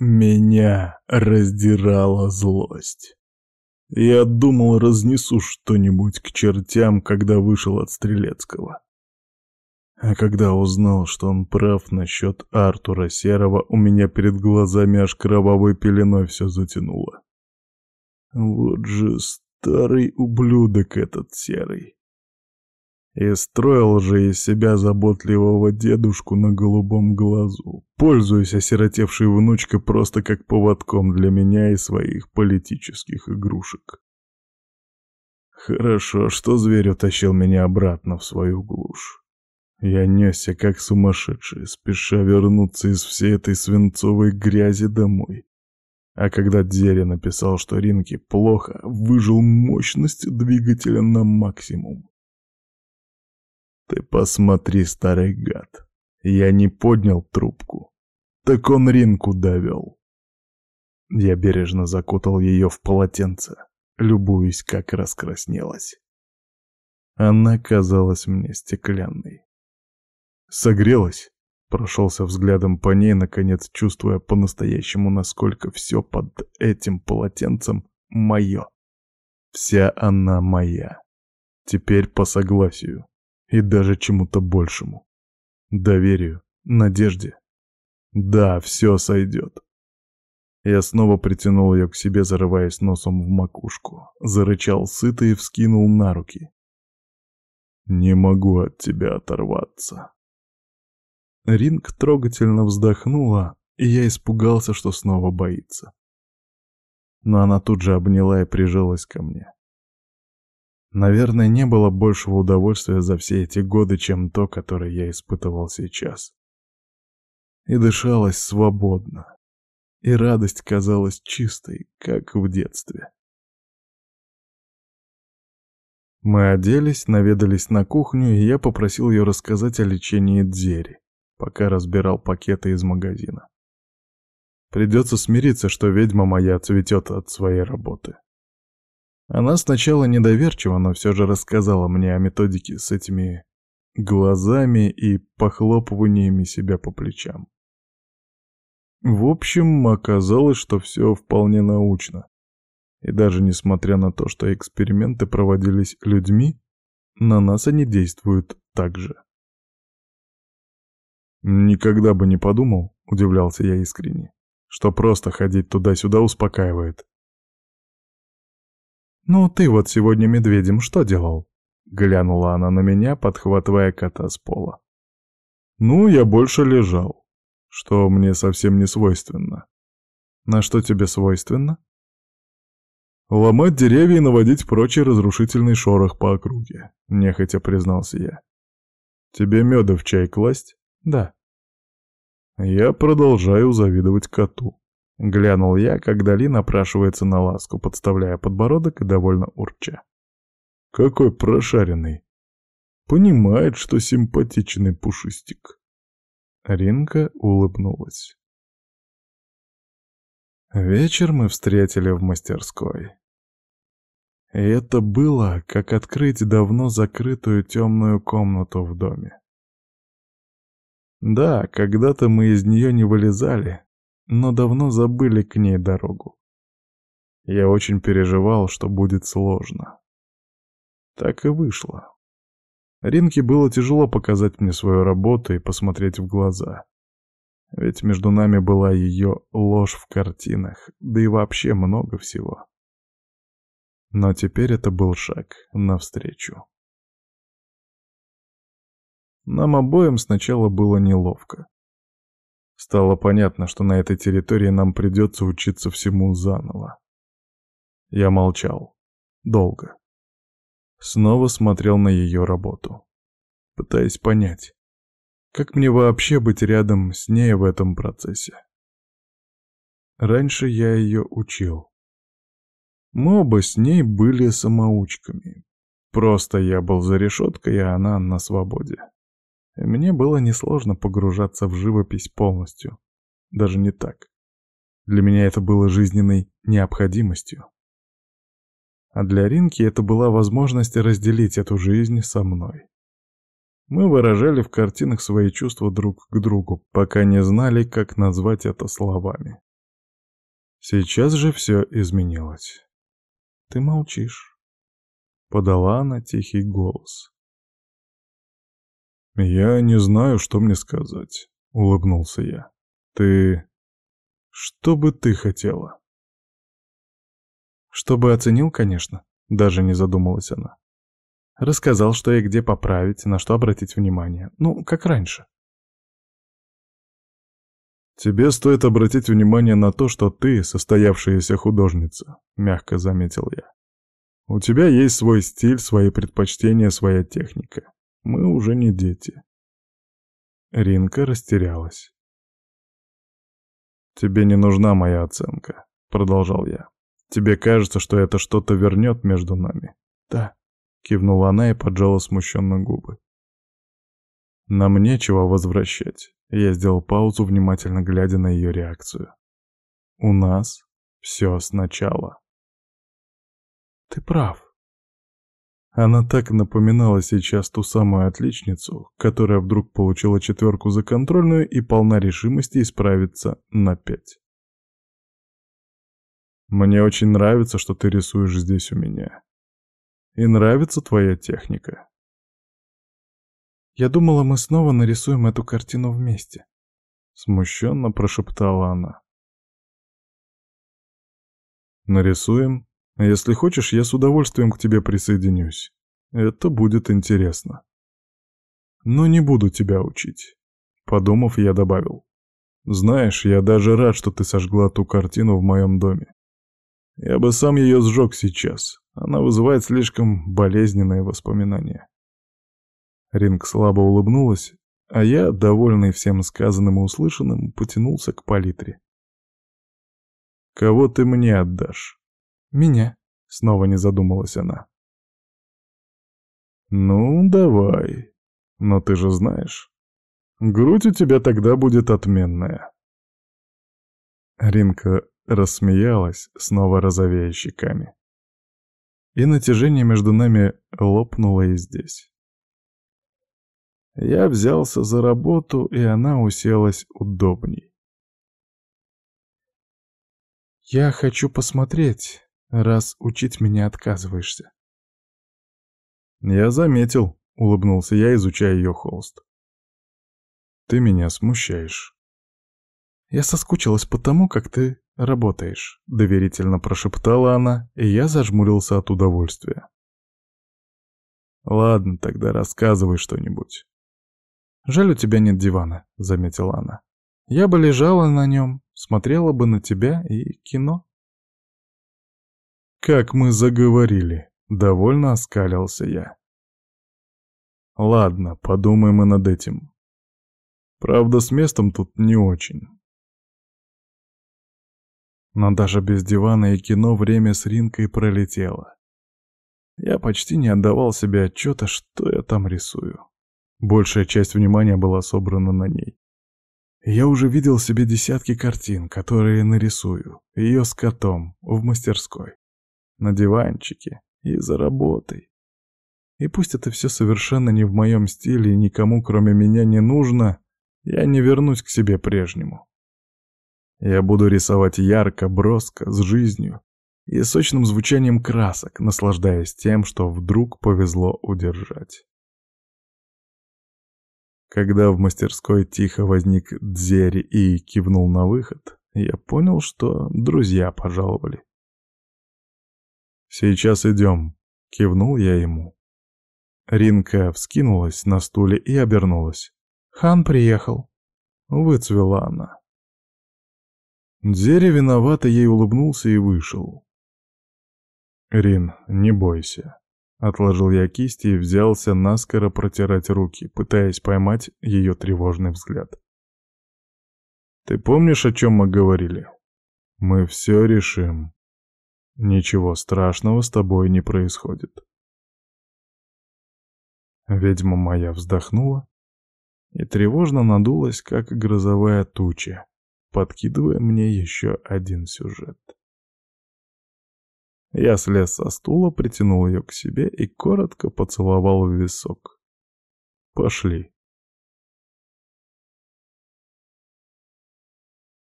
Меня раздирала злость. Я думал, разнесу что-нибудь к чертям, когда вышел от Стрелецкого. А когда узнал, что он прав насчет Артура Серого, у меня перед глазами аж кровавой пеленой все затянуло. Вот же старый ублюдок этот Серый. И строил же из себя заботливого дедушку на голубом глазу, пользуясь осиротевшей внучкой просто как поводком для меня и своих политических игрушек. Хорошо, что зверь утащил меня обратно в свою глушь. Я несся как сумасшедший, спеша вернуться из всей этой свинцовой грязи домой. А когда Дзери написал, что Ринке плохо, выжил мощность двигателя на максимум. Ты посмотри, старый гад. Я не поднял трубку. Так он Ринку довел. Я бережно закутал ее в полотенце, любуясь, как раскраснелась. Она казалась мне стеклянной. Согрелась, прошелся взглядом по ней, наконец чувствуя по-настоящему, насколько все под этим полотенцем мое. Вся она моя. Теперь по согласию и даже чему-то большему. Доверию, надежде. Да, все сойдет. Я снова притянул ее к себе, зарываясь носом в макушку. Зарычал сыто и вскинул на руки. «Не могу от тебя оторваться». Ринг трогательно вздохнула, и я испугался, что снова боится. Но она тут же обняла и прижалась ко мне. Наверное, не было большего удовольствия за все эти годы, чем то, которое я испытывал сейчас. И дышалось свободно. И радость казалась чистой, как в детстве. Мы оделись, наведались на кухню, и я попросил ее рассказать о лечении Дзери, пока разбирал пакеты из магазина. Придется смириться, что ведьма моя цветет от своей работы. Она сначала недоверчиво, но все же рассказала мне о методике с этими глазами и похлопываниями себя по плечам. В общем, оказалось, что все вполне научно. И даже несмотря на то, что эксперименты проводились людьми, на нас они действуют так же. «Никогда бы не подумал», — удивлялся я искренне, «что просто ходить туда-сюда успокаивает. «Ну, ты вот сегодня медведем что делал?» Глянула она на меня, подхватывая кота с пола. «Ну, я больше лежал, что мне совсем не свойственно». «На что тебе свойственно?» «Ломать деревья и наводить прочий разрушительный шорох по округе», — нехотя признался я. «Тебе меда в чай класть?» «Да». Я продолжаю завидовать коту. Глянул я, когда Ли напрашивается на ласку, подставляя подбородок и довольно урча. Какой прошаренный. Понимает, что симпатичный пушистик. Ринка улыбнулась. Вечер мы встретили в мастерской. И это было, как открыть давно закрытую темную комнату в доме. Да, когда-то мы из нее не вылезали, но давно забыли к ней дорогу. Я очень переживал, что будет сложно. Так и вышло. Ринке было тяжело показать мне свою работу и посмотреть в глаза. Ведь между нами была ее ложь в картинах, да и вообще много всего. Но теперь это был шаг навстречу. Нам обоим сначала было неловко. Стало понятно, что на этой территории нам придется учиться всему заново. Я молчал. Долго. Снова смотрел на ее работу. Пытаясь понять, как мне вообще быть рядом с ней в этом процессе. Раньше я ее учил. Мы оба с ней были самоучками. Просто я был за решеткой, а она на свободе. Мне было несложно погружаться в живопись полностью. Даже не так. Для меня это было жизненной необходимостью. А для Ринки это была возможность разделить эту жизнь со мной. Мы выражали в картинах свои чувства друг к другу, пока не знали, как назвать это словами. Сейчас же все изменилось. «Ты молчишь», — подала она тихий голос. «Я не знаю, что мне сказать», — улыбнулся я. «Ты... что бы ты хотела?» «Чтобы оценил, конечно», — даже не задумалась она. Рассказал, что и где поправить, на что обратить внимание. Ну, как раньше. «Тебе стоит обратить внимание на то, что ты состоявшаяся художница», — мягко заметил я. «У тебя есть свой стиль, свои предпочтения, своя техника. Мы уже не дети». Ринка растерялась. «Тебе не нужна моя оценка», — продолжал я. «Тебе кажется, что это что-то вернет между нами?» «Да», — кивнула она и поджала смущенно губы. «Нам нечего возвращать. Я сделал паузу, внимательно глядя на ее реакцию. «У нас все сначала». «Ты прав». Она так напоминала сейчас ту самую отличницу, которая вдруг получила четверку за контрольную и полна решимости исправиться на пять. «Мне очень нравится, что ты рисуешь здесь у меня. И нравится твоя техника. Я думала, мы снова нарисуем эту картину вместе. Смущенно прошептала она. Нарисуем? Если хочешь, я с удовольствием к тебе присоединюсь. Это будет интересно. Но не буду тебя учить. Подумав, я добавил. Знаешь, я даже рад, что ты сожгла ту картину в моем доме. Я бы сам ее сжег сейчас. Она вызывает слишком болезненные воспоминания. Ринг слабо улыбнулась, а я, довольный всем сказанным и услышанным, потянулся к палитре. «Кого ты мне отдашь?» «Меня», — снова не задумалась она. «Ну, давай. Но ты же знаешь, грудь у тебя тогда будет отменная». Ринка рассмеялась, снова розовея щеками. И натяжение между нами лопнуло и здесь. Я взялся за работу, и она уселась удобней. «Я хочу посмотреть, раз учить меня отказываешься». «Я заметил», — улыбнулся я, изучая ее холст. «Ты меня смущаешь». «Я соскучилась по тому, как ты работаешь», — доверительно прошептала она, и я зажмурился от удовольствия. «Ладно, тогда рассказывай что-нибудь». «Жаль, у тебя нет дивана», — заметила она. «Я бы лежала на нем, смотрела бы на тебя и кино». «Как мы заговорили», — довольно оскалился я. «Ладно, подумаем и над этим. Правда, с местом тут не очень». Но даже без дивана и кино время с Ринкой пролетело. Я почти не отдавал себе отчета, что я там рисую. Большая часть внимания была собрана на ней. Я уже видел себе десятки картин, которые нарисую, ее с котом, в мастерской, на диванчике и за работой. И пусть это все совершенно не в моем стиле и никому кроме меня не нужно, я не вернусь к себе прежнему. Я буду рисовать ярко, броско, с жизнью и сочным звучанием красок, наслаждаясь тем, что вдруг повезло удержать. Когда в мастерской тихо возник Дзери и кивнул на выход, я понял, что друзья пожаловали. «Сейчас идем», — кивнул я ему. Ринка вскинулась на стуле и обернулась. «Хан приехал», — выцвела она. Дзери виновато ей улыбнулся и вышел. «Рин, не бойся. Отложил я кисти и взялся наскоро протирать руки, пытаясь поймать ее тревожный взгляд. «Ты помнишь, о чем мы говорили? Мы все решим. Ничего страшного с тобой не происходит». Ведьма моя вздохнула и тревожно надулась, как грозовая туча, подкидывая мне еще один сюжет. Я слез со стула, притянул ее к себе и коротко поцеловал в висок. «Пошли».